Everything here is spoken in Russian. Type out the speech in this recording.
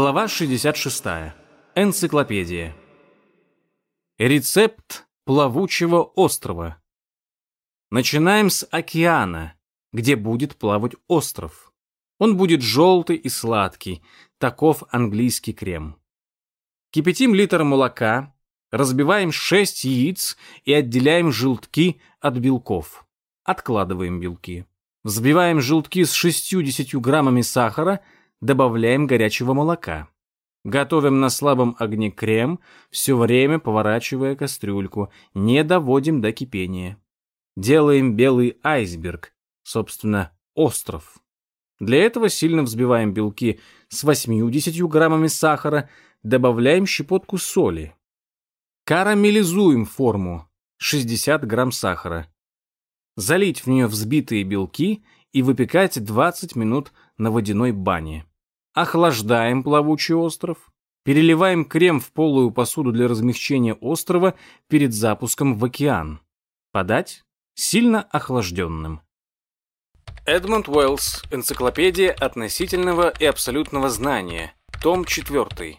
Глава 66. Энциклопедия. Рецепт плавучего острова. Начинаем с океана, где будет плавать остров. Он будет желтый и сладкий, таков английский крем. Кипятим литр молока, разбиваем 6 яиц и отделяем желтки от белков. Откладываем белки. Взбиваем желтки с 60 граммами сахара, добавляем горячего молока. Готовим на слабом огне крем, все время поворачивая кастрюльку, не доводим до кипения. Делаем белый айсберг, собственно, остров. Для этого сильно взбиваем белки с 80 граммами сахара, добавляем щепотку соли. Карамелизуем форму, 60 грамм сахара. Залить в нее взбитые белки и выпекать 20 минут на водяной бане. Охлаждаем плавучий остров. Переливаем крем в полую посуду для размягчения острова перед запуском в океан. Подать сильно охлажденным. Эдмунд Уэллс. Энциклопедия относительного и абсолютного знания. Том 4.